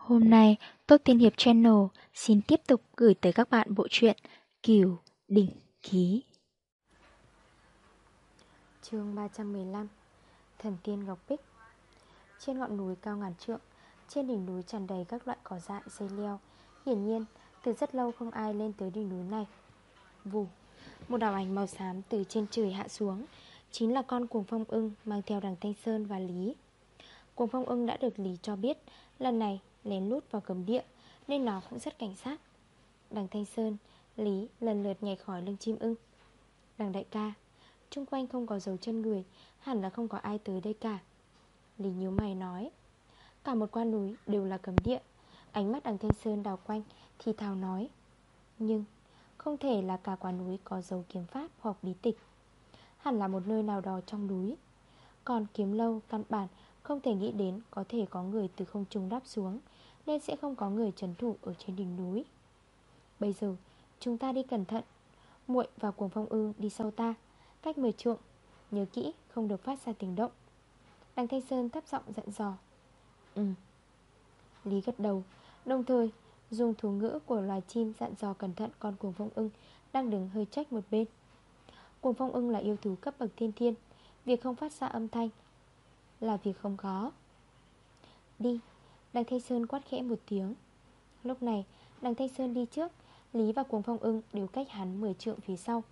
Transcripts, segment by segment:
Hôm nay, Tốt Tiên Hiệp Channel xin tiếp tục gửi tới các bạn bộ truyện Kiều Đỉnh Ký. chương 315 Thần Tiên Ngọc Bích Trên ngọn núi cao ngàn trượng, trên đỉnh núi tràn đầy các loại cỏ dại dây leo. Hiển nhiên, từ rất lâu không ai lên tới đỉnh núi này. Vù, một đạo ảnh màu xám từ trên trời hạ xuống, chính là con cuồng phong ưng mang theo đằng Thanh Sơn và Lý. Cuồng phong ưng đã được Lý cho biết, lần này lén lút vào cấm địa Nên nó cũng rất cảnh sát. Đằng Thanh Sơn, Lý lần lượt nhảy khỏi lưng chim ưng. Đằng đại ca Trung quanh không có dấu chân người Hẳn là không có ai tới đây cả. Lý nhíu mày nói Cả một quan núi đều là cấm địa. Ánh mắt đằng Thanh Sơn đào quanh Thì thào nói Nhưng không thể là cả quả núi có dấu kiếm pháp hoặc bí tịch. Hẳn là một nơi nào đó trong núi. Còn kiếm lâu căn bản không thể nghĩ đến có thể có người từ không trung đáp xuống, Nên sẽ không có người trấn thủ ở trên đỉnh núi. Bây giờ, chúng ta đi cẩn thận. Muội và cuồng phong ư, đi sau ta. Cách 10 trượng, Nhớ kỹ, không được phát ra tiếng động. Đằng Thanh Sơn thấp giọng dặn dò. Ừ. Lý gật đầu, Đồng thời, dùng thú ngữ của loài chim dặn dò cẩn thận con cuồng phong ưng Đang đứng hơi trách một bên. Cuồng phong ưng là yêu thú cấp bậc thiên thiên, Việc không phát ra âm thanh là việc không có. Đi Đằng Thanh Sơn quát khẽ một tiếng. Lúc này đằng Thanh Sơn đi trước Lý và Cuồng Phong ưng đều cách hắn 10 trượng phía sau.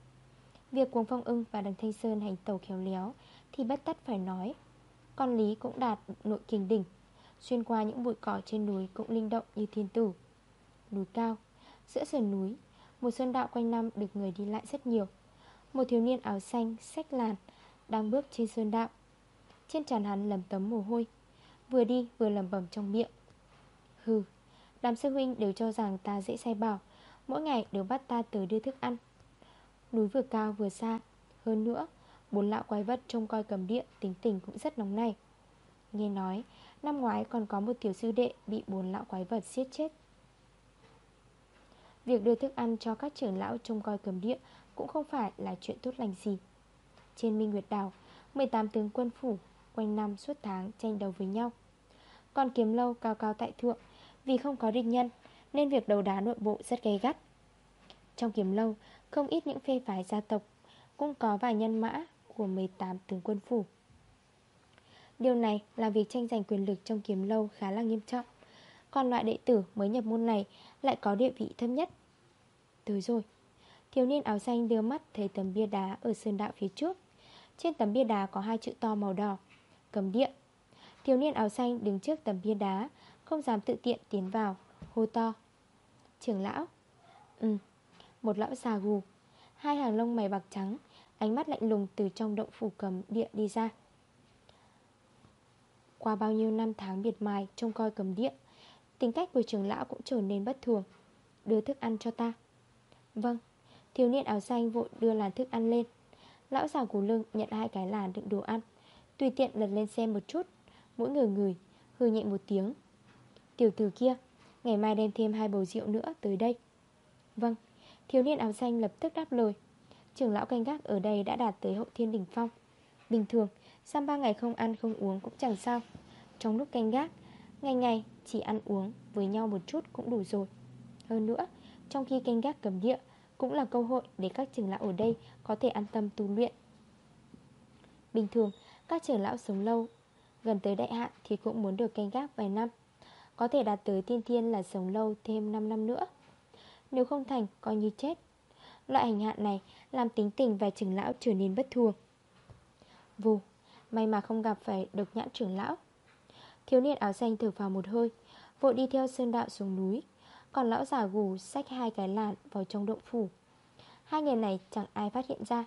Việc Cuồng Phong ưng và đằng Thanh Sơn hành tàu khéo léo Thì bất tất phải nói. Còn Lý cũng đạt nội kình đỉnh Xuyên qua những bụi cỏ trên núi cũng linh động như thiên tử. Núi cao Giữa sườn núi Một sơn đạo quanh năm được người đi lại rất nhiều. Một thiếu niên áo xanh, sách làn Đang bước trên sơn đạo trên tràn hắn lầm tấm mồ hôi. Vừa đi, vừa lầm bẩm trong miệng. Hừ, Đám sư huynh đều cho rằng ta dễ say bảo Mỗi ngày đều bắt ta tới đưa thức ăn. Núi vừa cao vừa xa. Hơn nữa, Bốn lão quái vật trông coi cầm điện Tính tình cũng rất nóng này Nghe nói, Năm ngoái còn có một tiểu sư đệ Bị bốn lão quái vật siết chết. Việc đưa thức ăn cho các trưởng lão trông coi cầm địa Cũng không phải là chuyện tốt lành gì. Trên Minh Nguyệt Đảo 18 tướng quân phủ quanh năm suốt tháng tranh đấu với nhau. Còn kiếm lâu cao cao tại thượng, Vì không có địch nhân, Nên việc đấu đá nội bộ rất gay gắt. Trong kiếm lâu, Không ít những phê phái gia tộc Cũng có vài nhân mã của 18 tướng quân phủ. Điều này là việc tranh giành quyền lực trong kiếm lâu khá là nghiêm trọng. Còn loại đệ tử mới nhập môn này Lại có địa vị thấp nhất. Tới rồi, Thiếu niên áo xanh đưa mắt thấy tấm bia đá ở sơn đạo phía trước. Trên tấm bia đá có hai chữ to màu đỏ. Cầm điện. Thiếu niên áo xanh đứng trước tấm bia đá, Không dám tự tiện tiến vào, Hô to. Trưởng lão? Ừ. Một lão già gù. Hai hàng lông mày bạc trắng, Ánh mắt lạnh lùng từ trong động phủ cầm địa đi ra. Qua bao nhiêu năm tháng biệt mài Trông coi cầm điện, Tính cách của trưởng lão cũng trở nên bất thường. Đưa thức ăn cho ta. Vâng. Thiếu niên áo xanh vội đưa làn thức ăn lên. Lão già củ lưng nhận hai cái làn đựng đồ ăn. Tùy tiện lật lên xem một chút. Mỗi người người Hư nhẹ một tiếng. Tiểu tử kia, Ngày mai đem thêm hai bầu rượu nữa tới đây. Vâng Thiếu niên áo xanh lập tức đáp lời. Trưởng lão canh gác ở đây đã đạt tới hậu thiên đỉnh phong. Bình thường, Sang ba ngày không ăn không uống cũng chẳng sao. Trong lúc canh gác, Ngày ngày chỉ ăn uống với nhau một chút cũng đủ rồi. Hơn nữa, Trong khi canh gác cầm địa, Cũng là cơ hội để các trưởng lão ở đây Có thể an tâm tu luyện. Bình thường các trưởng lão sống lâu Gần tới đại hạn thì cũng muốn được canh gác vài năm. Có thể đạt tới tiên thiên là sống lâu thêm 5 năm nữa. Nếu không thành coi như chết. Loại hành hạn này làm tính tình vài trưởng lão trở nên bất thường. Vù, may mà không gặp phải độc nhãn trưởng lão. Thiếu niên áo xanh thở vào một hơi Vội đi theo sơn đạo xuống núi. Còn lão giả gù xách hai cái làn vào trong động phủ. Hai người này chẳng ai phát hiện ra.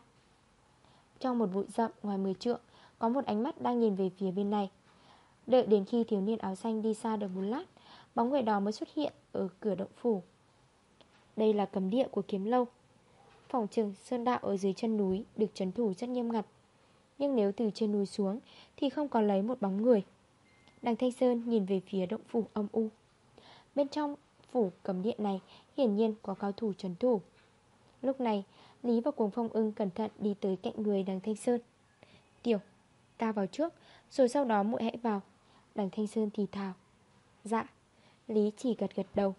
Trong một bụi rậm ngoài 10 trượng có một ánh mắt đang nhìn về phía bên này. Đợi đến khi thiếu niên áo xanh đi xa được một lát, Bóng người đó mới xuất hiện ở cửa động phủ. Đây là cấm địa của kiếm lâu. Phòng trừng sơn đạo ở dưới chân núi Được trấn thủ rất nghiêm ngặt. Nhưng nếu từ trên núi xuống Thì không có lấy một bóng người. Đằng Thanh Sơn nhìn về phía động phủ âm u. Bên trong phủ cấm điện này Hiển nhiên có cao thủ trấn thủ. Lúc này, Lý và Cuồng Phong ưng cẩn thận đi tới cạnh người đằng Thanh Sơn. Ta vào trước Rồi sau đó muội hãy vào. Đằng Thanh Sơn thì thào. Dạ. Lý chỉ gật gật đầu.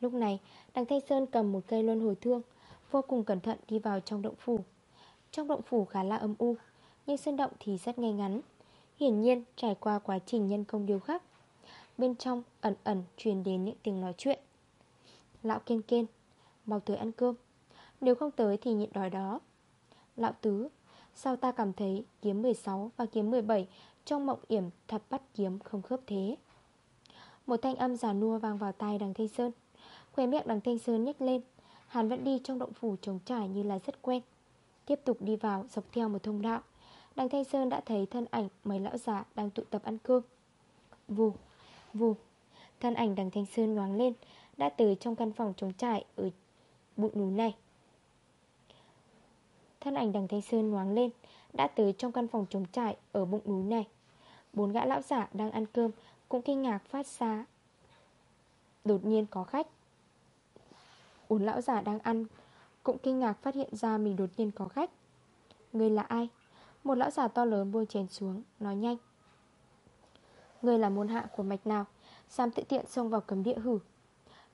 Lúc này Đằng Thanh Sơn cầm một cây luân hồi thương Vô cùng cẩn thận đi vào trong động phủ. Trong động phủ khá là âm u Nhưng sân động thì rất ngay ngắn. Hiển nhiên trải qua quá trình nhân công điều khắc Bên trong ẩn ẩn truyền đến những tiếng nói chuyện. Lão kiên kiên, Mau tới ăn cơm. Nếu không tới thì nhịn đói đó. Lão tứ Sao ta cảm thấy kiếm 16 và kiếm 17 Trong mộng yểm thập bắt kiếm không khớp thế? Một thanh âm giả nua vang vào tai đằng Thanh Sơn. Khóe miệng đằng Thanh Sơn nhếch lên. Hắn vẫn đi trong động phủ trống trải như là rất quen. Tiếp tục đi vào dọc theo một thông đạo. Đằng Thanh Sơn đã thấy thân ảnh mấy lão già đang tụ tập ăn cơm. Vù, vù. Thân ảnh đằng Thanh Sơn nhoáng lên Đã tới trong căn phòng trống trải ở bụi núi này. Thân ảnh đằng Thanh Sơn ngoáng lên, Đã tới trong căn phòng trống trải ở bụng núi này. Bốn gã lão giả đang ăn cơm Cũng kinh ngạc phát ra. Đột nhiên có khách. Bốn lão giả đang ăn Cũng kinh ngạc phát hiện ra mình đột nhiên có khách. Người là ai? Một lão giả to lớn buông chén xuống, Nói nhanh. Người là môn hạ của mạch nào? Dám tự tiện xông vào cấm địa hử.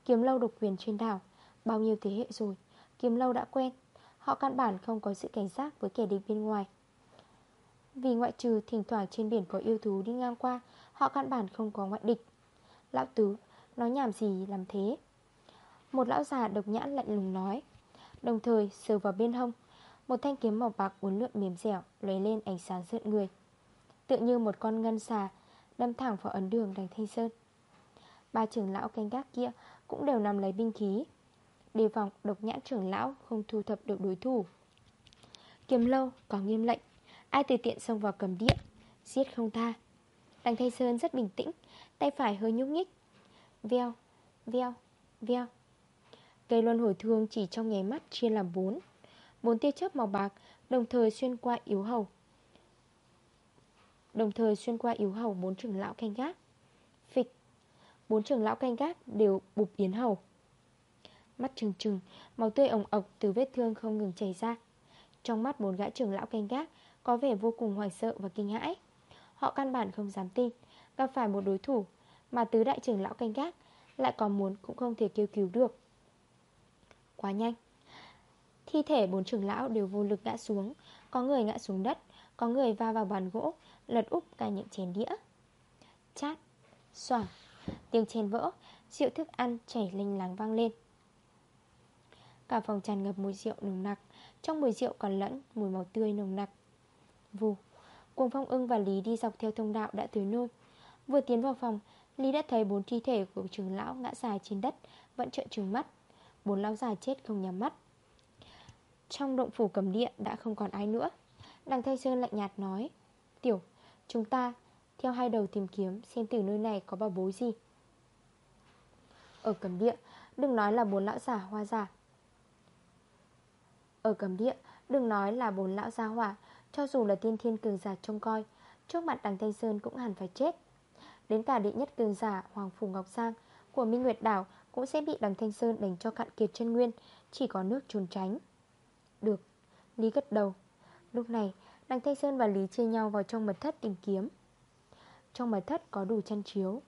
Kiếm lâu độc quyền trên đảo, Bao nhiêu thế hệ rồi, Kiếm lâu đã quen. Họ căn bản không có sự cảnh giác với kẻ địch bên ngoài. Vì ngoại trừ thỉnh thoảng trên biển có yêu thú đi ngang qua, Họ căn bản không có ngoại địch. Lão Tứ Nói nhảm gì làm thế? Một lão già độc nhãn lạnh lùng nói. Đồng thời, sờ vào bên hông, Một thanh kiếm màu bạc uốn lượn mềm dẻo Lấy lên ánh sáng rợn người. Tự như một con ngân xà Đâm thẳng vào ấn đường đành thanh sơn. Ba trưởng lão canh gác kia Cũng đều nằm lấy binh khí. Đề phòng độc nhãn trưởng lão Không thu thập được đối thủ. Kiếm lâu có nghiêm lệnh Ai tùy tiện xông vào cầm điện Giết không tha. Đằng thay Sơn rất bình tĩnh Tay phải hơi nhúc nhích. Veo, veo, veo. Cây luân hồi thương chỉ trong nháy mắt chia làm bốn. Bốn tia chớp màu bạc Đồng thời xuyên qua yếu hầu. Đồng thời xuyên qua yếu hầu bốn trưởng lão canh gác. Phịch. Bốn trưởng lão canh gác đều bụp yến hầu. Mắt trừng trừng máu tươi ổng ộc từ vết thương không ngừng chảy ra. Trong mắt bốn gã trưởng lão canh gác Có vẻ vô cùng hoảng sợ và kinh hãi. Họ căn bản không dám tin Gặp phải một đối thủ Mà tứ đại trưởng lão canh gác Lại còn muốn cũng không thể kêu cứu được. Quá nhanh. Thi thể bốn trưởng lão đều vô lực ngã xuống Có người ngã xuống đất Có người va vào bàn gỗ Lật úp cả những chén đĩa. Chát, xoảng Tiếng chén vỡ Rượu thức ăn chảy linh láng vang lên. Cả phòng tràn ngập mùi rượu nồng nặc Trong mùi rượu còn lẫn mùi màu tươi nồng nặc. Vù cuồng Phong ưng và Lý đi dọc theo thông đạo đã tới nơi, Vừa tiến vào phòng Lý đã thấy bốn thi thể của trường lão ngã dài trên đất Vẫn trợn trừng mắt. Bốn lão già chết không nhắm mắt. Trong động phủ cầm điện đã không còn ai nữa. Đằng Thanh Sơn lạnh nhạt nói Tiểu, chúng ta theo hai đầu tìm kiếm Xem từ nơi này có bà bối gì. Ở cầm điện Đừng nói là bốn lão giả hoa giả ở cầm điện Đừng nói là bốn lão gia hỏa Cho dù là tiên thiên cường giả trông coi Trước mặt đằng Thanh Sơn cũng hẳn phải chết. Đến cả đệ nhất cường giả Hoàng Phủ Ngọc Giang Của Minh Nguyệt Đảo Cũng sẽ bị đằng Thanh Sơn đánh cho cạn kiệt chân nguyên Chỉ có nước trốn tránh. Được, Lý gật đầu. Lúc này, đằng Thanh Sơn và Lý chia nhau vào trong mật thất tìm kiếm. Trong mật thất có đủ chăn chiếu.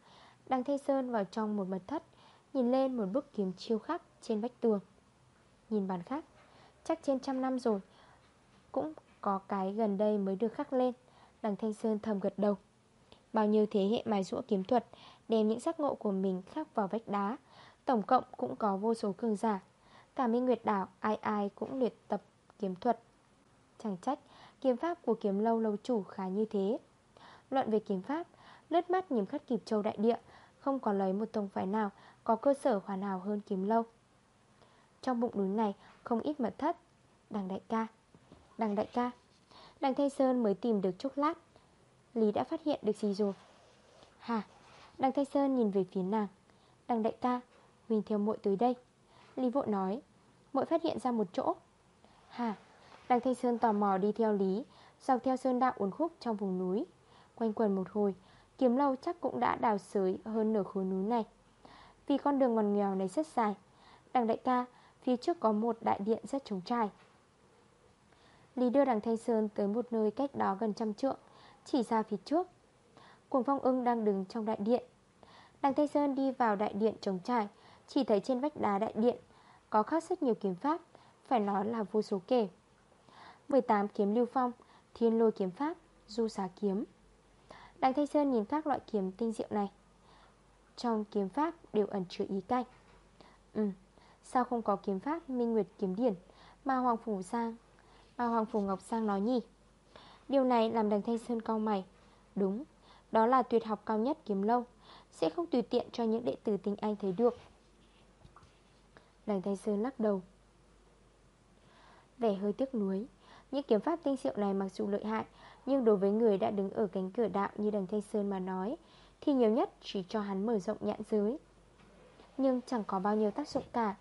Đằng Thanh Sơn vào trong một mật thất Nhìn lên một bức kiếm chiêu khắc trên vách tường. Nhìn bàn khác Chắc trên trăm năm rồi. Cũng có cái gần đây mới được khắc lên. Đằng Thanh Sơn thầm gật đầu. Bao nhiêu thế hệ mài rũa kiếm thuật, Đem những sắc ngộ của mình khắc vào vách đá. Tổng cộng cũng có vô số cường giả. Cả Minh Nguyệt Đảo, ai ai cũng luyện tập kiếm thuật. Chẳng trách, kiếm pháp của kiếm lâu lâu chủ khá như thế. Luận về kiếm pháp, Lướt mắt nhìn khắc kịp châu đại địa, Không có lấy một tông phái nào Có cơ sở hoàn hảo hơn kiếm lâu. Trong bụng núi này không ít mật thất. Đằng đại ca Đằng đại ca Đằng Thanh Sơn mới tìm được chốc lát Lý đã phát hiện được gì rồi? Hà, Đằng Thanh Sơn nhìn về phía nàng. Đằng đại ca mình theo muội tới đây. Lý vội nói Muội phát hiện ra một chỗ. Hà, Đằng Thanh Sơn tò mò đi theo Lý Dọc theo sơn đạo uốn khúc trong vùng núi. Quanh quần một hồi Kiếm lâu chắc cũng đã đào sới hơn nửa khối núi này. Vì con đường ngoằn nghèo này rất dài Đằng đại ca Phía trước có một đại điện rất trống trải. Lý đưa đằng Thanh Sơn tới một nơi cách đó gần trăm trượng, Chỉ ra phía trước. Cuồng Phong ưng đang đứng trong đại điện. Đằng Thanh Sơn đi vào đại điện trống trải, Chỉ thấy trên vách đá đại điện Có khắc rất nhiều kiếm pháp, Phải nói là vô số kể. 18 kiếm lưu phong, Thiên lôi kiếm pháp, Du xá kiếm. Đằng Thanh Sơn nhìn các loại kiếm tinh diệu này. Trong kiếm pháp đều ẩn chứa ý canh Ừ Sao không có kiếm pháp Minh Nguyệt kiếm điển? Mà Hoàng Phủ Sang. Mà Hoàng Phủ Ngọc Sang nói nhỉ? Điều này làm đằng Thanh Sơn cao mày. Đúng, Đó là tuyệt học cao nhất kiếm lâu, Sẽ không tùy tiện cho những đệ tử tinh anh thấy được. Đằng Thanh Sơn lắc đầu. Vẻ hơi tiếc nuối, Những kiếm pháp tinh diệu này mặc dù lợi hại, Nhưng đối với người đã đứng ở cánh cửa đạo như đằng Thanh Sơn mà nói, Thì nhiều nhất chỉ cho hắn mở rộng nhãn giới. Nhưng chẳng có bao nhiêu tác dụng cả.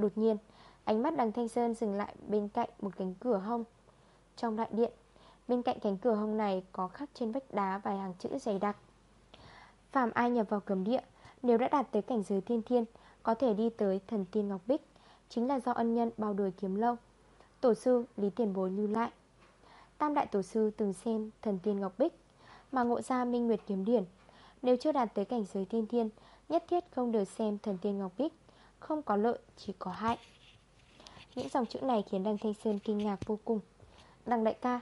Đột nhiên, Ánh mắt đằng Thanh Sơn dừng lại bên cạnh một cánh cửa hông. Trong đại điện, Bên cạnh cánh cửa hông này có khắc trên vách đá vài hàng chữ dày đặc. Phạm ai nhập vào cấm địa, Nếu đã đạt tới cảnh giới thiên thiên, Có thể đi tới thần tiên Ngọc Bích, Chính là do ân nhân bao đời kiếm lâu. Tổ sư Lý Tiền Bối lưu lại. Tam đại tổ sư từng xem thần tiên Ngọc Bích, Mà ngộ ra Minh Nguyệt Kiếm Điển. Nếu chưa đạt tới cảnh giới thiên thiên, Nhất thiết không được xem thần tiên Ngọc Bích. Không có lợi chỉ có hại. Những dòng chữ này khiến Đăng Thanh Sơn kinh ngạc vô cùng. Đăng đại ca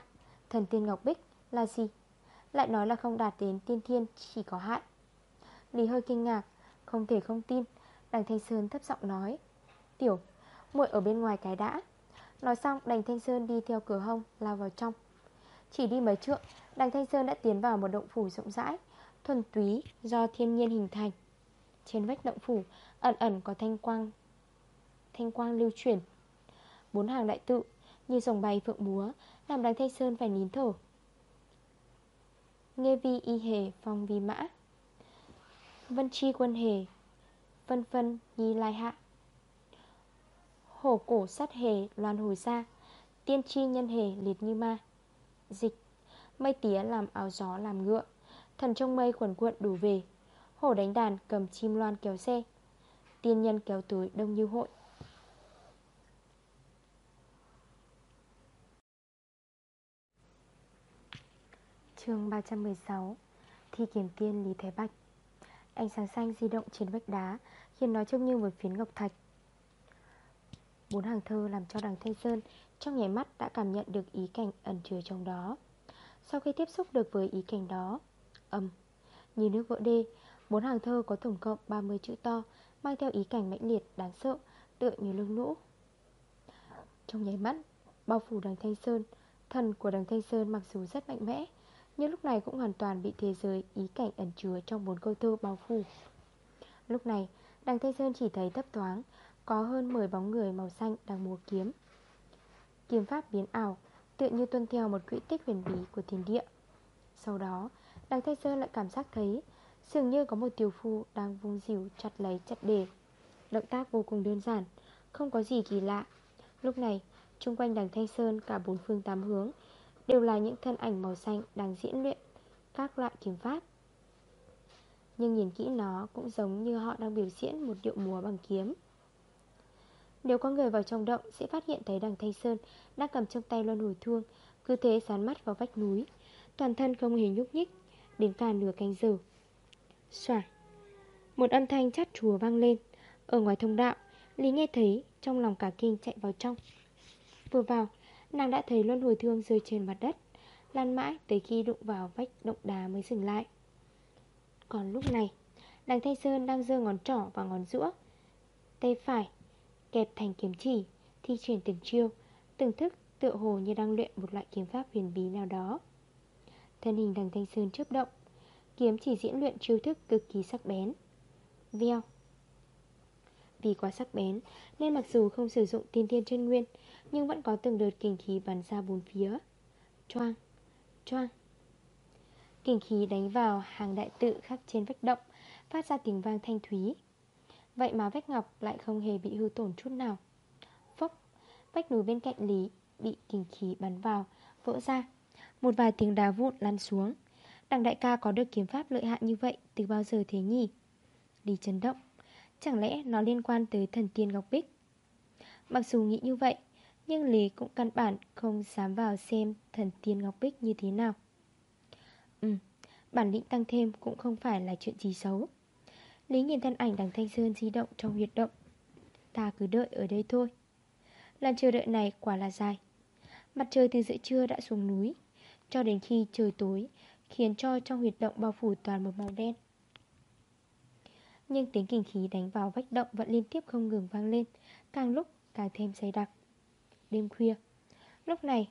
Thần tiên Ngọc Bích là gì? Lại nói là không đạt đến tiên thiên chỉ có hại. Lý hơi kinh ngạc Không thể không tin. Đằng Thanh Sơn thấp giọng nói Tiểu, muội ở bên ngoài cái đã. Nói xong Đằng Thanh Sơn đi theo cửa hông Lao vào trong. Chỉ đi mấy trượng Đằng Thanh Sơn đã tiến vào một động phủ rộng rãi Thuần túy do thiên nhiên hình thành. Trên vách động phủ, Ẩn ẩn có thanh quang Thanh quang lưu chuyển. Bốn hàng đại tự Như dòng bay phượng múa Làm đằng Thanh Sơn phải nín thở. Nghe vi y hề, phong vi mã. Vân chi quân hề Vân vân nhi lai hạ. Hổ cổ sát hề, loan hồi ra Tiên tri nhân hề, liệt như ma. Dịch, Mây tía làm áo gió làm ngựa. Thần trong mây quần cuộn đủ về. Hổ đánh đàn cầm chim loan kéo xe. Tiên nhân kéo túi đông như hội. Chương 316 Thi kiểm tiên Lý Thế Bạch. Ánh sáng xanh di động trên vách đá, Khiến nó trông như một phiến ngọc thạch. Bốn hàng thơ làm cho đằng Thanh Sơn Trong nhảy mắt đã cảm nhận được ý cảnh ẩn chứa trong đó. Sau khi tiếp xúc được với ý cảnh đó, Âm, Như nước vỡ đê Bốn hàng thơ có tổng cộng 30 chữ to, Mang theo ý cảnh mãnh liệt, đáng sợ, Tựa như lưng lũ. Trong nháy mắt, Bao phủ đằng Thanh Sơn, Thần của đằng Thanh Sơn mặc dù rất mạnh mẽ, Nhưng lúc này cũng hoàn toàn bị thế giới Ý cảnh ẩn chứa trong bốn câu thơ bao phủ. Lúc này, Đằng Thanh Sơn chỉ thấy thấp thoáng, Có hơn 10 bóng người màu xanh đang múa kiếm. Kiếm pháp biến ảo, Tựa như tuân theo một quỹ tích huyền bí của thiên địa. Sau đó, Đằng Thanh Sơn lại cảm giác thấy Dường như có một tiểu phu đang vung dìu chặt lấy chặt đề Động tác vô cùng đơn giản, Không có gì kỳ lạ. Lúc này, chung quanh đằng Thanh Sơn, cả bốn phương tám hướng, Đều là những thân ảnh màu xanh đang diễn luyện Các loại kiếm pháp. Nhưng nhìn kỹ nó cũng giống như họ đang biểu diễn một điệu múa bằng kiếm. Nếu có người vào trong động sẽ phát hiện thấy đằng Thanh Sơn Đang cầm trong tay luân hồi thương, Cứ thế sán mắt vào vách núi. Toàn thân không hề nhúc nhích, Đến cả nửa canh giờ Xoả Một âm thanh chát chùa vang lên. Ở ngoài thông đạo, Lý nghe thấy trong lòng cả kinh chạy vào trong. Vừa vào, Nàng đã thấy luân hồi thương rơi trên mặt đất, Lan mãi tới khi đụng vào vách động đá mới dừng lại. Còn lúc này Đằng Thanh Sơn đang dơ ngón trỏ và ngón giữa, Tay phải Kẹp thành kiếm chỉ, Thi chuyển từng chiêu, Từng thức tựa hồ như đang luyện một loại kiếm pháp huyền bí nào đó. Thân hình đằng Thanh Sơn chớp động Kiếm chỉ diễn luyện chiêu thức cực kỳ sắc bén. Veo. Vì quá sắc bén, Nên mặc dù không sử dụng tiên thiên chân nguyên, Nhưng vẫn có từng đợt kinh khí bắn ra bốn phía. Choang. Choang. Kinh khí đánh vào hàng đại tự khắc trên vách động, Phát ra tiếng vang thanh thúy. Vậy mà vách ngọc lại không hề bị hư tổn chút nào. Phốc. Vách núi bên cạnh Lý bị kinh khí bắn vào, Vỡ ra. Một vài tiếng đá vụn lăn xuống. Đặng đại ca có được kiếm pháp lợi hại như vậy Từ bao giờ thế nhỉ? Lý chấn động. Chẳng lẽ nó liên quan tới thần tiên Ngọc Bích? Mặc dù nghĩ như vậy, Nhưng Lý cũng căn bản không dám vào xem thần tiên Ngọc Bích như thế nào. Ừ Bản lĩnh tăng thêm cũng không phải là chuyện gì xấu. Lý nhìn thân ảnh đằng Thanh Sơn di động trong huyệt động. Ta cứ đợi ở đây thôi. Lần chờ đợi này quả là dài. Mặt trời từ giữa trưa đã xuống núi, Cho đến khi trời tối Khiến cho trong huyệt động bao phủ toàn một màu đen. Nhưng tiếng kinh khí đánh vào vách động Vẫn liên tiếp không ngừng vang lên, Càng lúc càng thêm dày đặc. Đêm khuya, Lúc này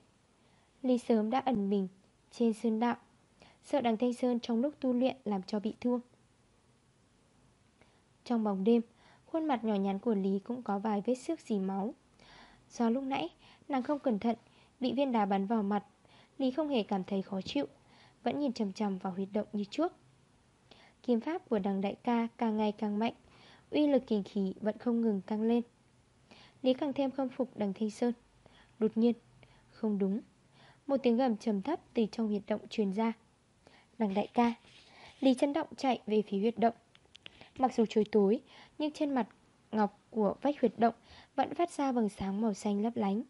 Ly sớm đã ẩn mình trên sơn đạo. Sợ đằng Thanh Sơn trong lúc tu luyện làm cho bị thương. Trong bóng đêm, Khuôn mặt nhỏ nhắn của Lý cũng có vài vết xước dì máu. Do lúc nãy, nàng không cẩn thận, Bị viên đá bắn vào mặt, Lý không hề cảm thấy khó chịu. Vẫn nhìn chầm chầm vào huyệt động như trước. Kiếm pháp của đằng đại ca càng ngày càng mạnh, Uy lực kinh khí vẫn không ngừng tăng lên. Lý càng thêm khâm phục đằng Thanh Sơn. Đột nhiên, Không đúng. Một tiếng gầm trầm thấp từ trong huyệt động truyền ra. Đằng đại ca, Lý chân động chạy về phía huyệt động. Mặc dù trời tối, Nhưng trên mặt ngọc của vách huyệt động Vẫn phát ra bằng sáng màu xanh lấp lánh.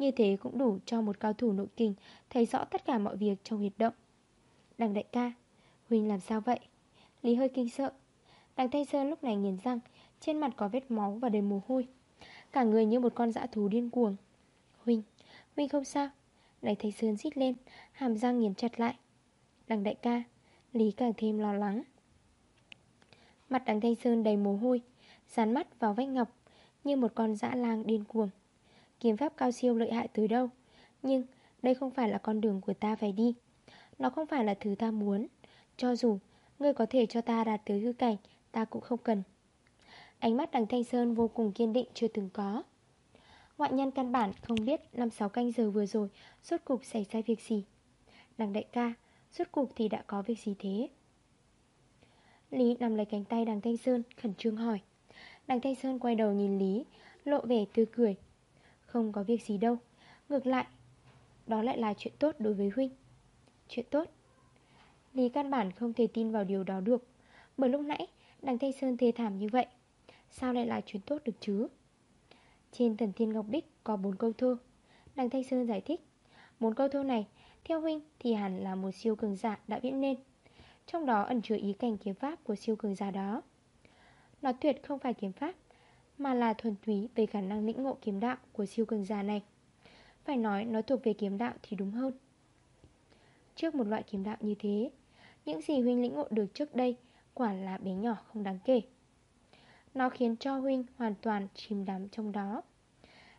Như thế cũng đủ cho một cao thủ nội kinh Thấy rõ tất cả mọi việc trong huyệt động. Đằng đại ca Huynh làm sao vậy? Lý hơi kinh sợ. Đằng Thanh Sơn lúc này nghiền răng Trên mặt có vết máu và đầy mồ hôi. Cả người như một con dã thú điên cuồng. Huynh, Huynh không sao. Đằng Thanh Sơn xít lên Hàm răng nghiền chặt lại. Đằng đại ca Lý càng thêm lo lắng. Mặt đằng Thanh Sơn đầy mồ hôi Dán mắt vào vách ngọc Như một con dã lang điên cuồng. Kiếm pháp cao siêu lợi hại tới đâu. Nhưng đây không phải là con đường của ta phải đi. Nó không phải là thứ ta muốn. Cho dù Ngươi có thể cho ta đạt tới hư cảnh, Ta cũng không cần. Ánh mắt đằng Thanh Sơn vô cùng kiên định chưa từng có. Ngoại nhân căn bản không biết 5-6 canh giờ vừa rồi Suốt cục xảy ra việc gì. Đằng đại ca Suốt cục thì đã có việc gì thế? Lý nằm lấy cánh tay đằng Thanh Sơn, Khẩn trương hỏi. Đằng Thanh Sơn quay đầu nhìn Lý, Lộ vẻ tươi cười. Không có việc gì đâu. Ngược lại, Đó lại là chuyện tốt đối với Huynh. Chuyện tốt? Lý căn bản không thể tin vào điều đó được, Bởi lúc nãy đằng Thanh Sơn thê thảm như vậy, Sao lại là chuyện tốt được chứ? Trên thần thiên ngọc bích có bốn câu thơ, Đằng Thanh Sơn giải thích, Bốn câu thơ này, Theo huynh thì hẳn là một siêu cường giả đã viễn nên, Trong đó ẩn chứa ý cảnh kiếm pháp của siêu cường giả đó. Nó tuyệt không phải kiếm pháp mà là thuần túy về khả năng lĩnh ngộ kiếm đạo của siêu cường giả này. Phải nói nó thuộc về kiếm đạo thì đúng hơn. Trước một loại kiếm đạo như thế, Những gì huynh lĩnh ngộ được trước đây Quả là bé nhỏ không đáng kể. Nó khiến cho huynh hoàn toàn chìm đắm trong đó.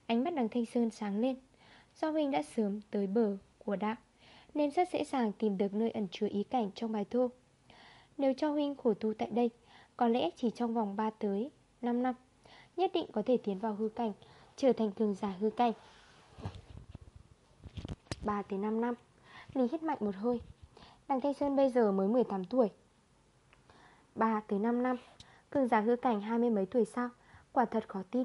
Ánh mắt đằng Thanh Sơn sáng lên. Do huynh đã sớm tới bờ của đạo, Nên rất dễ dàng tìm được nơi ẩn chứa ý cảnh trong bài thơ Nếu cho huynh khổ tu tại đây, Có lẽ chỉ trong vòng 3 tới 5 năm Nhất định có thể tiến vào hư cảnh, Trở thành cường giả hư cảnh. 3 tới 5 năm, Lý hít mạnh một hơi. Đằng Thanh Sơn bây giờ mới 18 tuổi. 3 tới 5 năm, Cường giả hư cảnh hai mươi mấy tuổi sao? Quả thật khó tin.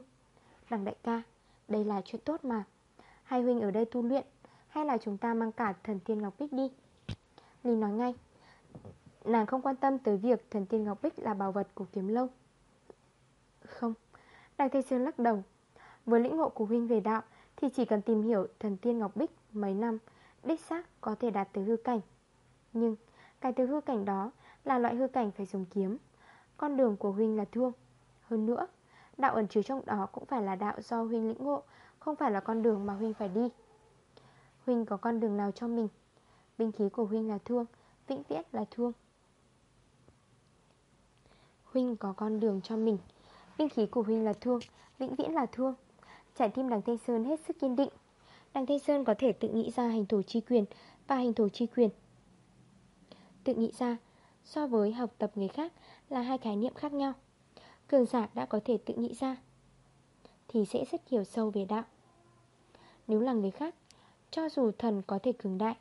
Đằng đại ca, Đây là chuyện tốt mà. Hai huynh ở đây tu luyện, Hay là chúng ta mang cả thần tiên Ngọc Bích đi? Lý nói ngay. Nàng không quan tâm tới việc thần tiên Ngọc Bích là bảo vật của kiếm lâu. Không. Đằng Thanh Sơn lắc đầu. Với lĩnh ngộ của huynh về đạo, Thì chỉ cần tìm hiểu thần tiên Ngọc Bích mấy năm, Đích xác có thể đạt tới hư cảnh. Nhưng, cái từ hư cảnh đó Là loại hư cảnh phải dùng kiếm. Con đường của Huynh là thương Hơn nữa, Đạo ẩn chứa trong đó cũng phải là đạo do Huynh lĩnh ngộ, Không phải là con đường mà Huynh phải đi. Huynh có con đường nào cho mình? Binh khí của Huynh là thương Vĩnh viễn là thương Huynh có con đường cho mình. Binh khí của Huynh là thương, Vĩnh viễn là thương. Trái tim đằng Thanh Sơn hết sức kiên định. Đằng Thanh Sơn có thể tự nghĩ ra hành thổ chi quyền Và hành thổ chi quyền. Tự nghĩ ra, So với học tập người khác là hai khái niệm khác nhau. Cường giả đã có thể tự nghĩ ra, Thì sẽ rất hiểu sâu về đạo. Nếu là người khác, Cho dù thần có thể cường đại,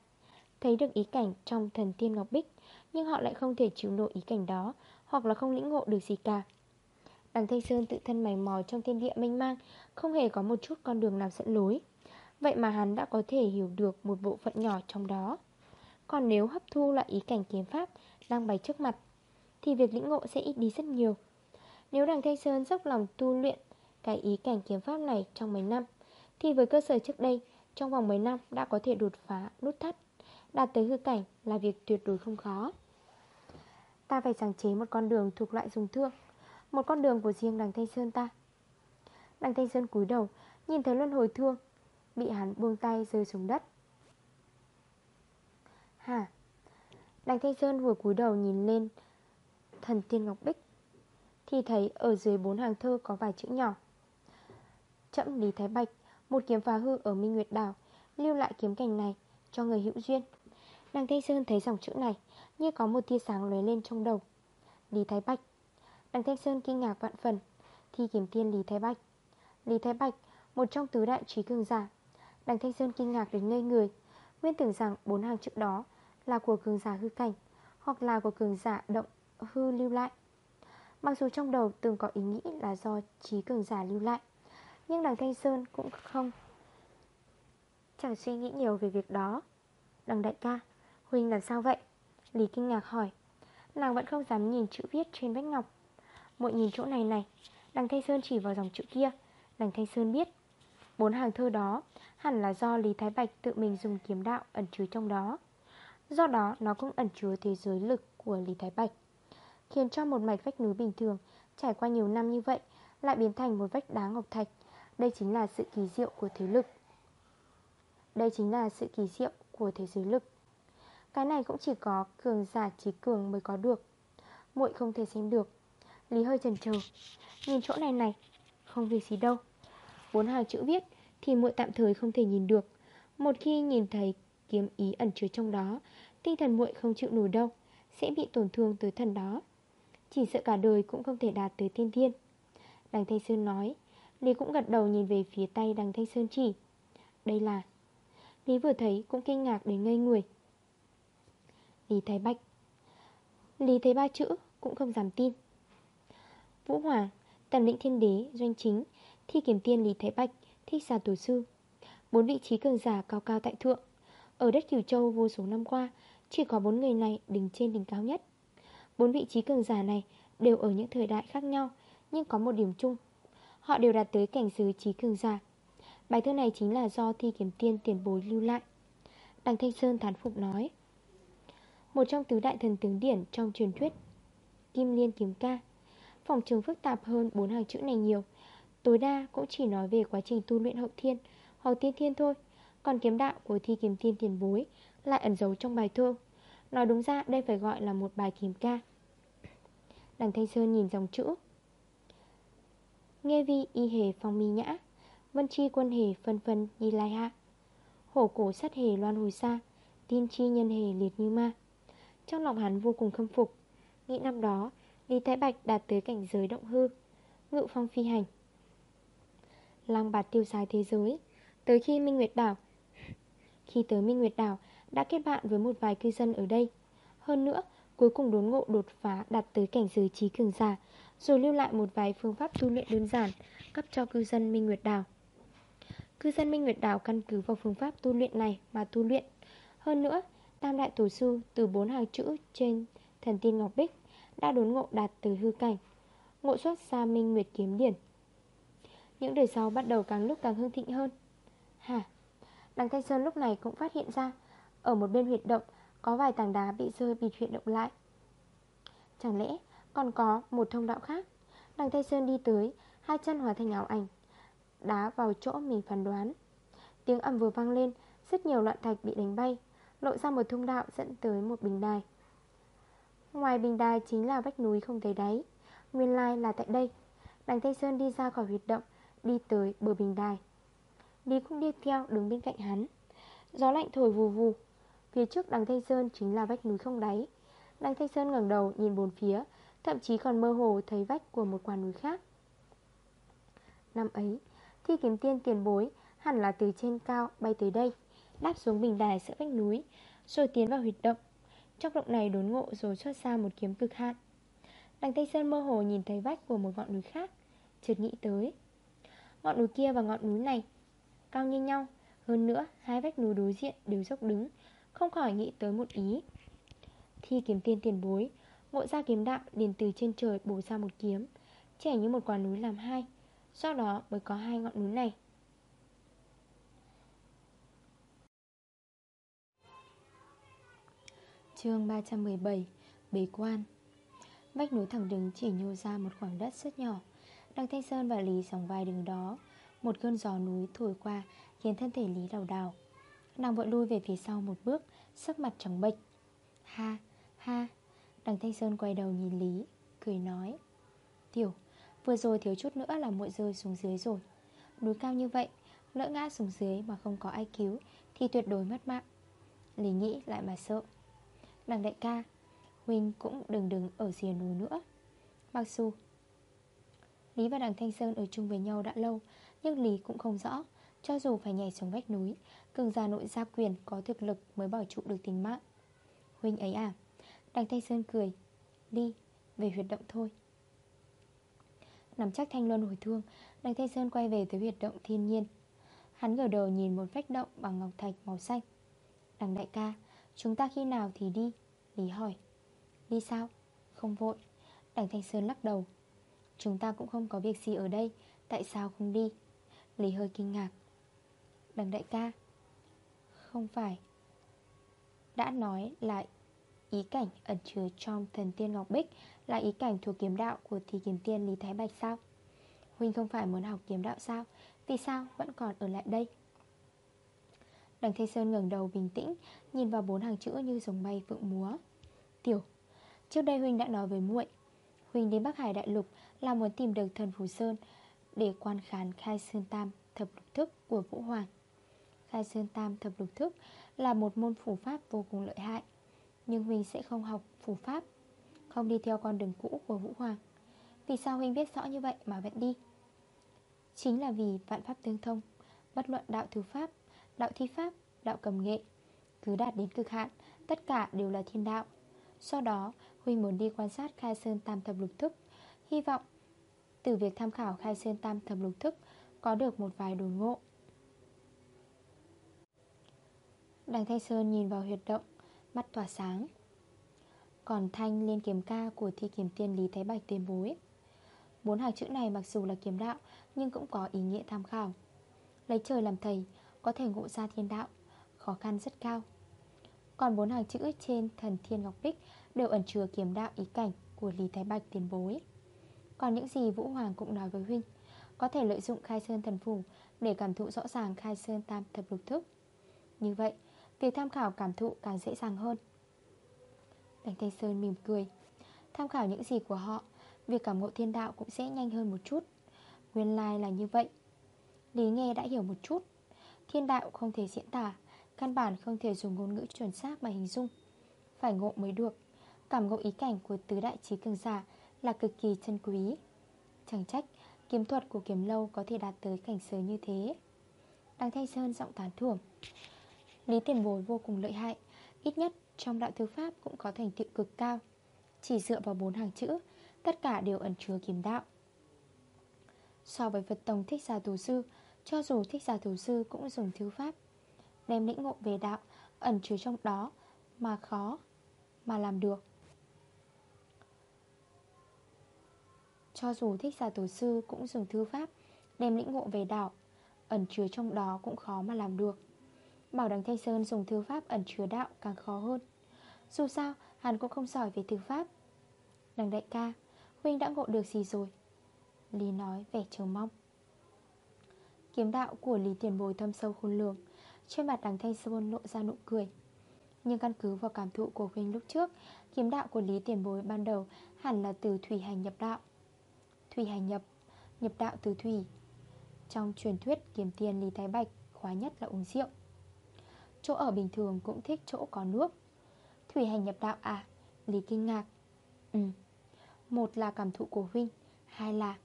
Thấy được ý cảnh trong thần tiên Ngọc Bích, Nhưng họ lại không thể chịu nổi ý cảnh đó, Hoặc là không lĩnh ngộ được gì cả. Đằng Thanh Sơn tự thân mày mò trong thiên địa mênh mang, Không hề có một chút con đường nào dẫn lối. Vậy mà hắn đã có thể hiểu được một bộ phận nhỏ trong đó. Còn nếu hấp thu loại ý cảnh kiếm pháp đang bày trước mặt, Thì việc lĩnh ngộ sẽ ít đi rất nhiều. Nếu đằng Thanh Sơn dốc lòng tu luyện Cái ý cảnh kiếm pháp này trong mấy năm, Thì với cơ sở trước đây, Trong vòng mấy năm đã có thể đột phá, nút thắt, Đạt tới hư cảnh là việc tuyệt đối không khó. Ta phải sáng chế một con đường thuộc loại dùng thương một con đường của riêng đằng Thanh Sơn ta. Đằng Thanh Sơn cúi đầu, Nhìn thấy luân hồi thương, Bị hắn buông tay rơi xuống đất. Hả Đằng Thanh Sơn vừa cúi đầu nhìn lên Thần tiên Ngọc Bích, Thì thấy ở dưới bốn hàng thơ có vài chữ nhỏ. Chậm Lý Thái Bạch, Một kiếm phá hư ở Minh Nguyệt Đảo, Lưu lại kiếm cảnh này cho người hữu duyên. Đằng Thanh Sơn thấy dòng chữ này, Như có một tia sáng lóe lên trong đầu. Lý Thái Bạch Đằng Thanh Sơn kinh ngạc vạn phần Thi kiếm tiên Lý Thái Bạch. Lý Thái Bạch, một trong tứ đại trí cường giả. Đằng Thanh Sơn kinh ngạc đến ngây người Nguyên tưởng rằng bốn hàng chữ đó Là của cường giả hư cảnh Hoặc là của cường giả động hư lưu lại. Mặc dù trong đầu từng có ý nghĩ là do trí cường giả lưu lại Nhưng đằng Thanh Sơn cũng không Chẳng suy nghĩ nhiều về việc đó. Đằng đại ca Huynh làm sao vậy? Lý kinh ngạc hỏi. Nàng vẫn không dám nhìn chữ viết trên vách ngọc. Muội nhìn chỗ này này. Đằng Thanh Sơn chỉ vào dòng chữ kia. Đằng Thanh Sơn biết, Bốn hàng thơ đó hẳn là do Lý Thái Bạch tự mình dùng kiếm đạo ẩn chứa trong đó. Do đó, nó cũng ẩn chứa thế giới lực của Lý Thái Bạch. Khiến cho một mạch vách núi bình thường Trải qua nhiều năm như vậy Lại biến thành một vách đá ngọc thạch. Đây chính là sự kỳ diệu của thế lực. Đây chính là sự kỳ diệu của thế giới lực. Cái này cũng chỉ có cường giả trí cường mới có được. Muội không thể xem được. Lý hơi chần chờ Nhìn chỗ này này, Không việc gì đâu. Bốn hàng chữ viết thì muội tạm thời không thể nhìn được. Một khi nhìn thấy kiếm ý ẩn chứa trong đó, Tinh thần muội không chịu nổi đâu, Sẽ bị tổn thương tới thần đó. Chỉ sợ cả đời cũng không thể đạt tới tiên thiên. Đằng Thanh Sơn nói, Lý cũng gật đầu nhìn về phía tay đằng Thanh Sơn chỉ. Đây là, Lý vừa thấy cũng kinh ngạc đến ngây người. Lý Thái Bạch Lý thấy ba chữ cũng không dám tin. Vũ Hoàng Tần lĩnh thiên đế, doanh chính Thi kiểm tiên Lý Thái Bạch Thích giả tổ sư. Bốn vị trí cường giả cao cao tại thượng. Ở đất Kiều Châu vô số năm qua Chỉ có bốn người này đứng trên đỉnh cao nhất. Bốn vị trí cường giả này Đều ở những thời đại khác nhau Nhưng có một điểm chung. Họ đều đạt tới cảnh giới trí cường giả. Bài thơ này chính là do thi kiểm tiên tiền bối lưu lại. Đằng Thanh Sơn thán phục nói Một trong tứ đại thần tướng điển trong truyền thuyết Kim Liên Kiếm Ca Phòng trường phức tạp hơn bốn hàng chữ này nhiều. Tối đa cũng chỉ nói về quá trình tu luyện hậu thiên, hậu tiên thiên thôi. Còn kiếm đạo của thi kiếm tiên tiền bối Lại ẩn giấu trong bài thơ. Nói đúng ra đây phải gọi là một bài kiếm ca. Đằng Thanh Sơn nhìn dòng chữ. Nghe vi y hề phong mi nhã, Vân chi quân hề phân phân đi lai hạ. Hổ cổ sát hề loan hồi xa Tiên chi nhân hề liệt như ma. Trong lòng hắn vô cùng khâm phục, Nghĩ năm đó Lý Thái Bạch đạt tới cảnh giới động hư, Ngự phong phi hành. Lăng bạt tiêu xài thế giới, Tới khi Minh Nguyệt Đảo, Khi tới Minh Nguyệt Đảo, Đã kết bạn với một vài cư dân ở đây. Hơn nữa, cuối cùng đốn ngộ đột phá Đạt tới cảnh giới trí cường giả, Rồi lưu lại một vài phương pháp tu luyện đơn giản, Cấp cho cư dân Minh Nguyệt Đảo. Cư dân Minh Nguyệt Đảo căn cứ vào phương pháp tu luyện này mà tu luyện. Hơn nữa, Tam Đại Tổ Sư từ bốn hàng chữ trên thần tiên Ngọc Bích đã đốn ngộ đạt từ hư cảnh, Ngộ xuất xa Minh Nguyệt Kiếm Điển. Những đời sau bắt đầu càng lúc càng hưng thịnh hơn. Hả? Đằng Thanh Sơn lúc này cũng phát hiện ra, Ở một bên huyệt động, Có vài tảng đá bị rơi bị chuyển động lại. Chẳng lẽ còn có một thông đạo khác? Đằng Thanh Sơn đi tới, Hai chân hóa thành ảo ảnh, Đá vào chỗ mình phán đoán. Tiếng ẩm vừa vang lên, Rất nhiều loạn thạch bị đánh bay, Lộ ra một thông đạo dẫn tới một bình đài. Ngoài bình đài chính là vách núi không thấy đáy. Nguyên lai là tại đây. Đằng Thanh Sơn đi ra khỏi huyệt động, Đi tới bờ bình đài. Lý cũng đi theo đứng bên cạnh hắn. Gió lạnh thổi vù vù. Phía trước đằng Thanh Sơn chính là vách núi không đáy. Đằng Thanh Sơn ngẩng đầu nhìn bốn phía, Thậm chí còn mơ hồ thấy vách của một quả núi khác. Năm ấy, Thi kiếm tiên tiền bối Hẳn là từ trên cao bay tới đây, Đáp xuống bình đài giữa vách núi, Rồi tiến vào huyệt động. Trong động này đốn ngộ rồi xuất ra một kiếm cực hạn. Đằng tây Sơn mơ hồ nhìn thấy vách của một ngọn núi khác, Chợt nghĩ tới. Ngọn núi kia và ngọn núi này, Cao như nhau, Hơn nữa hai vách núi đối diện đều dốc đứng, Không khỏi nghĩ tới một ý. Thi kiếm tiên tiền bối, Ngộ ra kiếm đạo liền từ trên trời bổ ra một kiếm, Trẻ như một quả núi làm hai, Do đó mới có hai ngọn núi này. Chương 317 Bế quan. Vách núi thẳng đứng chỉ nhô ra một khoảng đất rất nhỏ. Đằng Thanh Sơn và Lý sóng vai đứng đó. Một cơn gió núi thổi qua Khiến thân thể Lý đào đào Nàng vội lui về phía sau một bước Sắc mặt trắng bệch. Ha, ha. Đằng Thanh Sơn quay đầu nhìn Lý Cười nói. Tiểu, vừa rồi thiếu chút nữa là muội rơi xuống dưới rồi. Núi cao như vậy Lỡ ngã xuống dưới mà không có ai cứu Thì tuyệt đối mất mạng. Lý nghĩ lại mà sợ. Đằng đại ca Huynh cũng đừng đứng ở rìa núi nữa. Mặc dù Lý và đằng Thanh Sơn ở chung với nhau đã lâu Nhưng Lý cũng không rõ. Cho dù phải nhảy xuống vách núi Cường gia nội gia quyền có thực lực mới bảo trụ được tính mạng. Huynh ấy à Đằng Thanh Sơn cười. Đi, về huyệt động thôi. Nắm chắc thanh luân hồi thương Đằng Thanh Sơn quay về tới huyệt động thiên nhiên. Hắn ngửa đầu nhìn một vách động bằng ngọc thạch màu xanh. Đằng đại ca Chúng ta khi nào thì đi Lý hỏi Đi sao? Không vội đảng Thanh Sơn lắc đầu Chúng ta cũng không có việc gì ở đây Tại sao không đi? Lý hơi kinh ngạc Đằng đại ca Không phải Đã nói lại ý cảnh ẩn chứa trong thần tiên Ngọc Bích Là ý cảnh thuộc kiếm đạo của thi kiếm tiên Lý Thái Bạch sao? Huynh không phải muốn học kiếm đạo sao? Vì sao vẫn còn ở lại đây? Đằng Thanh Sơn ngẩng đầu bình tĩnh Nhìn vào bốn hàng chữ như giống bay phượng múa. Tiểu Trước đây Huynh đã nói với muội Huynh đến Bắc Hải Đại Lục là muốn tìm được thần Phù Sơn Để quan khán khai Sơn Tam thập lục thức của Vũ Hoàng. Khai Sơn Tam thập lục thức là một môn phù pháp vô cùng lợi hại Nhưng Huynh sẽ không học phù pháp Không đi theo con đường cũ của Vũ Hoàng. Vì sao Huynh biết rõ như vậy mà vẫn đi? Chính là vì vạn pháp tương thông Bất luận đạo thứ pháp, đạo thi pháp, đạo cầm nghệ Cứ đạt đến cực hạn Tất cả đều là thiên đạo. Sau đó Huynh muốn đi quan sát khai sơn tam thập lục thức. Hy vọng từ việc tham khảo khai sơn tam thập lục thức Có được một vài đồ ngộ. Đằng Thanh Sơn nhìn vào huyệt động Mắt tỏa sáng. Còn thanh liên kiếm ca của thi kiếm tiên Lý Thái Bạch tuyên bối Bốn hàng chữ này mặc dù là kiếm đạo Nhưng cũng có ý nghĩa tham khảo. Lấy trời làm thầy có thể ngộ ra thiên đạo, Khó khăn rất cao. Còn bốn hàng chữ trên thần thiên ngọc bích Đều ẩn chứa kiếm đạo ý cảnh Của Lý Thái Bạch tiền bối. Còn những gì Vũ Hoàng cũng nói với Huynh, Có thể lợi dụng khai sơn thần phủ Để cảm thụ rõ ràng khai sơn tam thập lục thức. Như vậy, Việc tham khảo cảm thụ càng dễ dàng hơn. Đành Thanh Sơn mỉm cười. Tham khảo những gì của họ, Việc cảm ngộ thiên đạo cũng sẽ nhanh hơn một chút. Nguyên lai là như vậy. Lý nghe đã hiểu một chút. Thiên đạo không thể diễn tả, Căn bản không thể dùng ngôn ngữ chuẩn xác mà hình dung. Phải ngộ mới được. Cảm ngộ ý cảnh của tứ đại trí cường giả Là cực kỳ chân quý. Chẳng trách, kiếm thuật của kiếm lâu Có thể đạt tới cảnh giới như thế. Đăng Thanh Sơn giọng tán thưởng. Lý tiền bối vô cùng lợi hại, Ít nhất trong đạo thư pháp cũng có thành tựu cực cao. Chỉ dựa vào bốn hàng chữ, Tất cả đều ẩn chứa kiếm đạo. So với Phật Tông Thích Giả Tù Sư cho dù Thích Giả thủ Sư cũng dùng thư pháp, Đem lĩnh ngộ về đạo, Ẩn chứa trong đó, Mà khó Mà làm được. Cho dù Thích Giả tổ Sư cũng dùng thư pháp, Đem lĩnh ngộ về đạo, Ẩn chứa trong đó cũng khó mà làm được. Bảo Đằng Thanh Sơn dùng thư pháp ẩn chứa đạo càng khó hơn. Dù sao, hắn cũng không giỏi về thư pháp. Đằng đại ca, Huynh đã ngộ được gì rồi? Lý nói vẻ chờ mong. Kiếm đạo của Lý Tiền Bồi thâm sâu khôn lường. Trên mặt đằng Thanh Sơn lộ ra nụ cười. Nhưng căn cứ vào cảm thụ của Huynh lúc trước, Kiếm đạo của Lý Tiền bồi ban đầu Hẳn là từ thủy hành nhập đạo. Thủy hành nhập Nhập đạo từ thủy. Trong truyền thuyết, kiếm tiền Lý Thái Bạch Khóa nhất là uống rượu. Chỗ ở bình thường cũng thích chỗ có nước. Thủy hành nhập đạo à? Lý kinh ngạc. Ừ. Một là cảm thụ của Huynh Hai là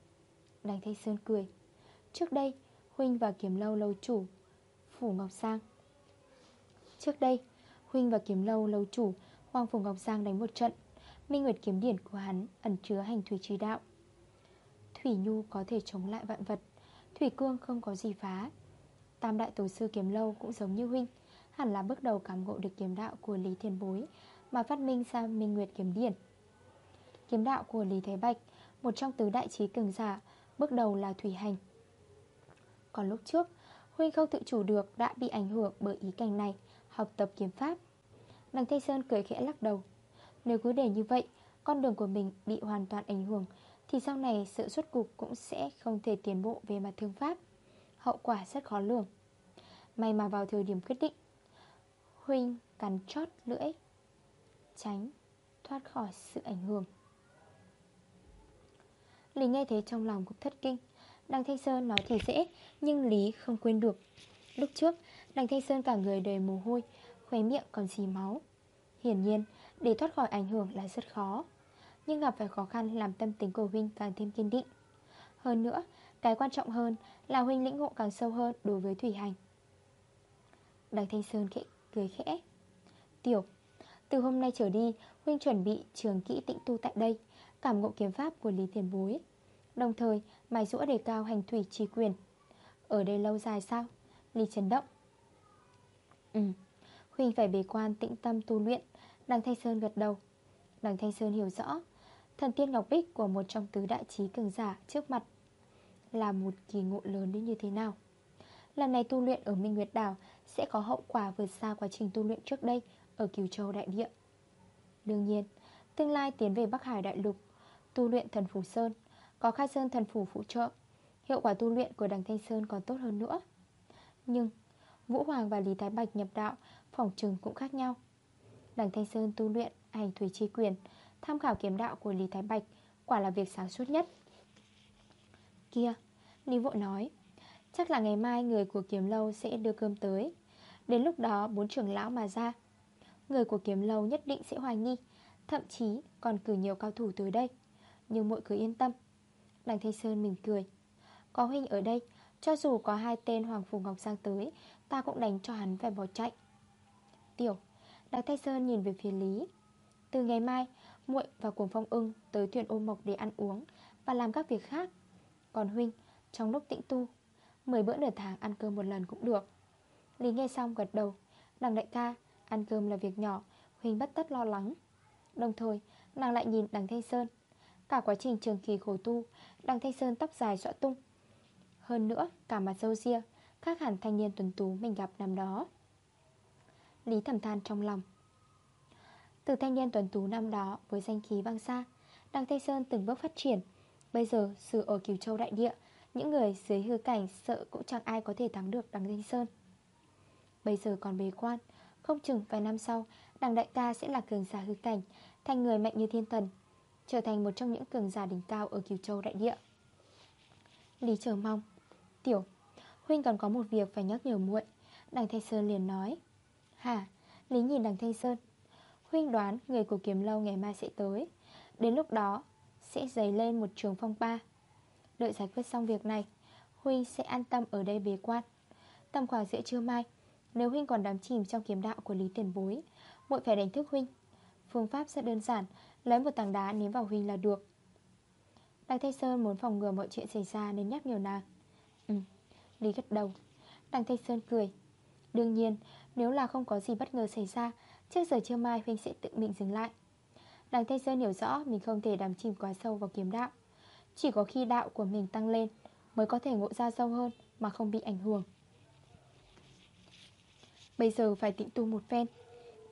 Đành Thanh Sơn cười. Trước đây Huynh và Kiếm Lâu lâu chủ, Phủ Ngọc Sang Trước đây, Huynh và Kiếm Lâu lâu chủ, Hoàng Phủ Ngọc Sang đánh một trận. Minh Nguyệt kiếm điển của hắn ẩn chứa hành thủy trí đạo. Thủy Nhu có thể chống lại vạn vật, Thủy Cương không có gì phá. Tam đại tổ sư kiếm lâu cũng giống như Huynh, Hẳn là bước đầu cảm ngộ được kiếm đạo của Lý Thiên Bối Mà phát minh ra Minh Nguyệt kiếm điển. Kiếm đạo của Lý Thế Bạch, Một trong tứ đại trí cường giả, Bước đầu là thủy hành còn lúc trước, Huynh không tự chủ được đã bị ảnh hưởng bởi ý cảnh này, Học tập kiếm pháp. Đằng Tây Sơn cười khẽ lắc đầu. Nếu cứ để như vậy, con đường của mình bị hoàn toàn ảnh hưởng, Thì sau này sự xuất cục cũng sẽ không thể tiến bộ về mặt thương pháp. Hậu quả rất khó lường. May mà vào thời điểm quyết định, Huynh cắn chót lưỡi, Tránh Thoát khỏi sự ảnh hưởng. Lý nghe thế trong lòng cũng thất kinh. Đằng Thanh Sơn nói thì dễ, Nhưng Lý không quên được. Lúc trước, đằng Thanh Sơn cả người đầy mồ hôi, Khóe miệng còn xì máu. Hiển nhiên, để thoát khỏi ảnh hưởng là rất khó, Nhưng gặp phải khó khăn Làm tâm tính của Huynh càng thêm kiên định. Hơn nữa, Cái quan trọng hơn là Huynh lĩnh ngộ càng sâu hơn Đối với Thủy Hành. Đằng Thanh Sơn khẽ cười khẽ. Tiểu, Từ hôm nay trở đi, Huynh chuẩn bị trường kỹ tịnh tu tại đây, Cảm ngộ kiếm pháp của Lý Tiền Bối. Đồng thời mài rũa đề cao hành thủy trí quyền. Ở đây lâu dài sao? Lý chấn động. Ừ Huynh phải bế quan tĩnh tâm tu luyện. Đằng Thanh Sơn gật đầu. Đằng Thanh Sơn hiểu rõ, Thần tiên Ngọc Bích của một trong tứ đại trí cường giả trước mặt Là một kỳ ngộ lớn đến như thế nào? Lần này tu luyện ở Minh Nguyệt Đảo Sẽ có hậu quả vượt xa quá trình tu luyện trước đây Ở Kiều Châu Đại Địa. Đương nhiên, Tương lai tiến về Bắc Hải Đại Lục, Tu luyện thần Phủ Sơn có khai sơn thần phủ phụ trợ, Hiệu quả tu luyện của đằng Thanh Sơn còn tốt hơn nữa. Nhưng, Vũ Hoàng và Lý Thái Bạch nhập đạo Phòng trừng cũng khác nhau. Đằng Thanh Sơn tu luyện hành thủy chi quyền, Tham khảo kiếm đạo của Lý Thái Bạch Quả là việc sáng suốt nhất. Kia, Lý Vội nói, Chắc là ngày mai người của kiếm lâu sẽ đưa cơm tới. Đến lúc đó bốn trưởng lão mà ra, Người của kiếm lâu nhất định sẽ hoài nghi, Thậm chí còn cử nhiều cao thủ tới đây. Nhưng mọi cứ yên tâm Đằng Thanh Sơn mỉm cười. Có huynh ở đây, Cho dù có hai tên Hoàng Phủ Ngọc Giang tới, Ta cũng đánh cho hắn phải bỏ chạy. Tiểu, Đằng Thanh Sơn nhìn về phía Lý. Từ ngày mai, muội và Cuồng Phong ưng tới thuyền ôm mộc để ăn uống Và làm các việc khác. Còn huynh, trong lúc tĩnh tu 10 bữa nửa tháng ăn cơm một lần cũng được. Lý nghe xong gật đầu. Đằng đại ca, Ăn cơm là việc nhỏ, Huynh bất tất lo lắng. Đồng thời, nàng lại nhìn đằng Thanh Sơn. Cả quá trình trường kỳ khổ tu, Đằng Thanh Sơn tóc dài xõa tung. Hơn nữa, cả mặt dâu ria, Khác hẳn thanh niên tuần tú mình gặp năm đó. Lý thầm than trong lòng. Từ thanh niên tuần tú năm đó Với danh khí vang xa, Đằng Thanh Sơn từng bước phát triển. Bây giờ, sự ở Kiều Châu Đại Địa, Những người dưới hư cảnh sợ cũng chẳng ai có thể thắng được đằng Thanh Sơn. Bây giờ còn bế quan, Không chừng vài năm sau, Đằng đại ca sẽ là cường giả hư cảnh, Thành người mạnh như thiên thần. Trở thành một trong những cường giả đỉnh cao ở Kiều Châu đại địa. Lý chờ mong, Tiểu, Huynh còn có một việc phải nhắc nhở muội. Đằng Thanh Sơn liền nói Hả Lý nhìn đằng Thanh Sơn. Huynh đoán người của kiếm lâu ngày mai sẽ tới. Đến lúc đó, Sẽ dấy lên một trường phong ba. Đợi giải quyết xong việc này, Huynh sẽ an tâm ở đây bế quan. Tầm khoảng giữa trưa mai, Nếu Huynh còn đắm chìm trong kiếm đạo của Lý Tiền Bối, muội phải đánh thức Huynh. Phương pháp rất đơn giản Lấy một tảng đá ném vào Huynh là được. Đằng Thanh Sơn muốn phòng ngừa mọi chuyện xảy ra Nên nhắc nhở nàng. Ừ, Lý gật đầu. Đằng Thanh Sơn cười. Đương nhiên, nếu là không có gì bất ngờ xảy ra Trước giờ trưa mai Huynh sẽ tự mình dừng lại. Đằng Thanh Sơn hiểu rõ Mình không thể đắm chìm quá sâu vào kiếm đạo. Chỉ có khi đạo của mình tăng lên Mới có thể ngộ ra sâu hơn Mà không bị ảnh hưởng. Bây giờ phải tịnh tu một phen.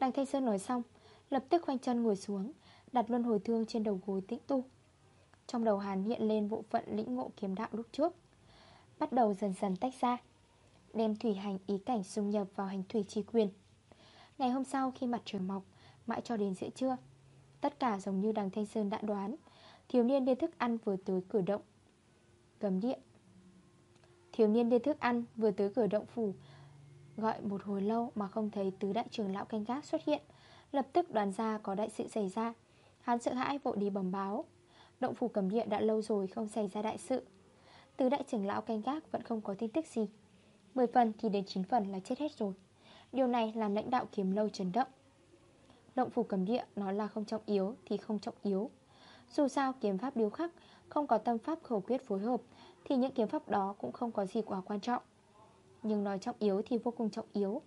Đằng Thanh Sơn nói xong Lập tức khoanh chân ngồi xuống. Đặt luân hồi thương trên đầu gối tĩnh tu. Trong đầu hắn hiện lên bộ phận lĩnh ngộ kiếm đạo lúc trước. Bắt đầu dần dần tách ra, Đem thủy hành ý cảnh xung nhập vào hành thủy chi quyền. Ngày hôm sau khi mặt trời mọc, Mãi cho đến giữa trưa, Tất cả giống như đằng Thanh Sơn đã đoán, Thiếu niên đưa thức ăn vừa tới cửa động, Cấm điện Thiếu niên đưa thức ăn vừa tới cửa động phủ, Gọi một hồi lâu mà không thấy tứ đại trưởng lão canh gác xuất hiện, Lập tức đoán ra có đại sự xảy ra. Hắn sợ hãi vội đi bẩm báo. Động phủ cầm địa đã lâu rồi không xảy ra đại sự. Tứ đại trưởng lão canh gác vẫn không có tin tức gì. 10 phần thì đến 9 phần là chết hết rồi. Điều này làm lãnh đạo kiếm lâu chấn động. Động phủ cầm địa nói là không trọng yếu thì không trọng yếu. Dù sao kiếm pháp điều khắc Không có tâm pháp khẩu quyết phối hợp Thì những kiếm pháp đó cũng không có gì quá quan trọng. Nhưng nói trọng yếu thì vô cùng trọng yếu.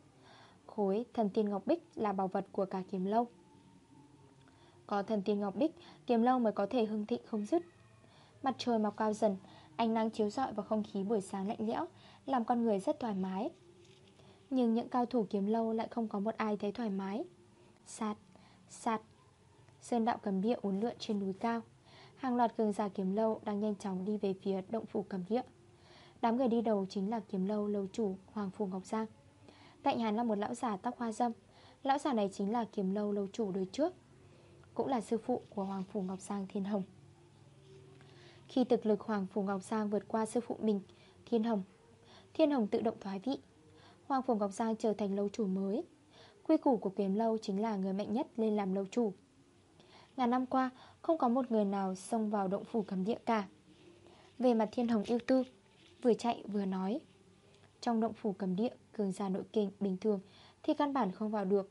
Khối thần tiên Ngọc Bích là bảo vật của cả kiếm lâu. Có thần tiên Ngọc Bích Kiếm lâu mới có thể hưng thịnh không dứt. Mặt trời mọc cao dần Ánh nắng chiếu rọi vào không khí buổi sáng lạnh lẽo Làm con người rất thoải mái. Nhưng những cao thủ kiếm lâu lại không có một ai thấy thoải mái. Sạt, sạt. Sơn đạo cầm địa uốn lượn trên núi cao. Hàng loạt cường giả kiếm lâu đang nhanh chóng đi về phía động phủ cầm địa Đám người đi đầu chính là kiếm lâu lâu chủ Hoàng Phù Ngọc Giang. Cạnh hắn là một lão giả tóc hoa dâm. Lão giả này chính là kiếm lâu lâu chủ đời trước. Cũng là sư phụ của Hoàng Phủ Ngọc Giang Thiên Hồng. Khi thực lực Hoàng Phủ Ngọc Giang vượt qua sư phụ mình, Thiên Hồng Thiên Hồng tự động thoái vị. Hoàng Phủ Ngọc Giang trở thành lâu chủ mới. Quy củ của kiếm lâu chính là người mạnh nhất lên làm lâu chủ. Ngàn năm qua, Không có một người nào xông vào động phủ cầm địa cả. Về mặt Thiên Hồng yêu tư, Vừa chạy vừa nói. Trong động phủ cầm địa Cường giả nội kinh bình thường Thì căn bản không vào được.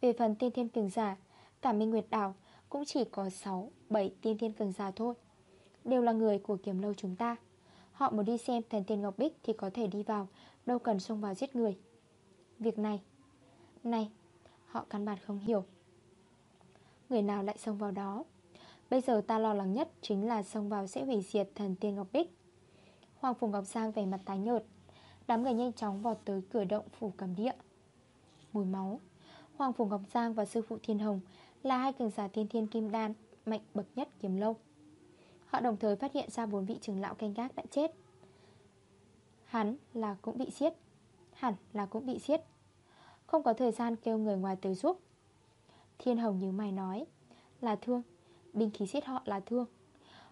Về phần tiên thiên cường giả Cả Minh Nguyệt Đảo cũng chỉ có 6, 7 tiên thiên cường giả thôi. Đều là người của kiếm lâu chúng ta. Họ muốn đi xem thần tiên Ngọc Bích Thì có thể đi vào Đâu cần xông vào giết người. Việc này Này Họ căn bản không hiểu. Người nào lại xông vào đó? Bây giờ ta lo lắng nhất Chính là xông vào sẽ hủy diệt thần tiên Ngọc Bích. Hoàng Phùng Ngọc Giang vẻ mặt tái nhợt. Đám người nhanh chóng vọt tới cửa động phủ cầm địa. Mùi máu. Hoàng Phùng Ngọc Giang và sư phụ Thiên Hồng là hai cường giả tiên thiên kim đan, Mạnh bậc nhất kiếm lâu. Họ đồng thời phát hiện ra bốn vị trưởng lão canh gác đã chết. Hắn là cũng bị giết, Hẳn là cũng bị giết. Không có thời gian kêu người ngoài tới giúp. Thiên Hồng như mày nói, Là thương, Binh khí giết họ là thương.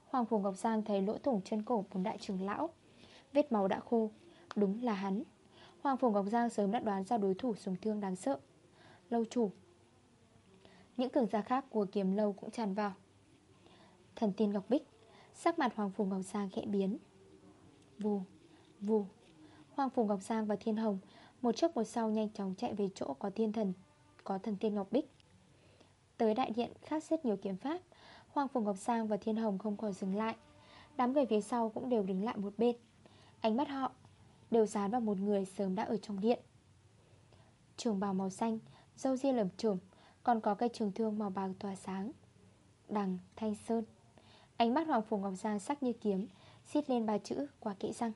Hoàng Phủ Ngọc Giang thấy lỗ thủng chân cổ bốn đại trưởng lão, Vết máu đã khô, Đúng là hắn. Hoàng Phủ Ngọc Giang sớm đã đoán ra đối thủ súng thương đáng sợ. Lâu chủ những cường gia khác của kiếm lâu cũng tràn vào. Thần tiên Ngọc Bích Sắc mặt Hoàng Phủ Ngọc Giang khẽ biến. Vù, vù. Hoàng Phủ Ngọc Giang và Thiên Hồng Một trước một sau nhanh chóng chạy về chỗ có thiên thần Có thần tiên Ngọc Bích. Tới đại điện khác rất nhiều kiếm pháp Hoàng Phủ Ngọc Giang và Thiên Hồng không khỏi dừng lại. Đám người phía sau cũng đều đứng lại một bên. Ánh mắt họ Đều dán vào một người sớm đã ở trong điện. Trường bào màu xanh Dâu ria lầm trường còn có cây trường thương màu bạc tỏa sáng. Đằng Thanh Sơn. Ánh mắt Hoàng Phủ Ngọc Giang sắc như kiếm Xít lên ba chữ qua kỹ răng.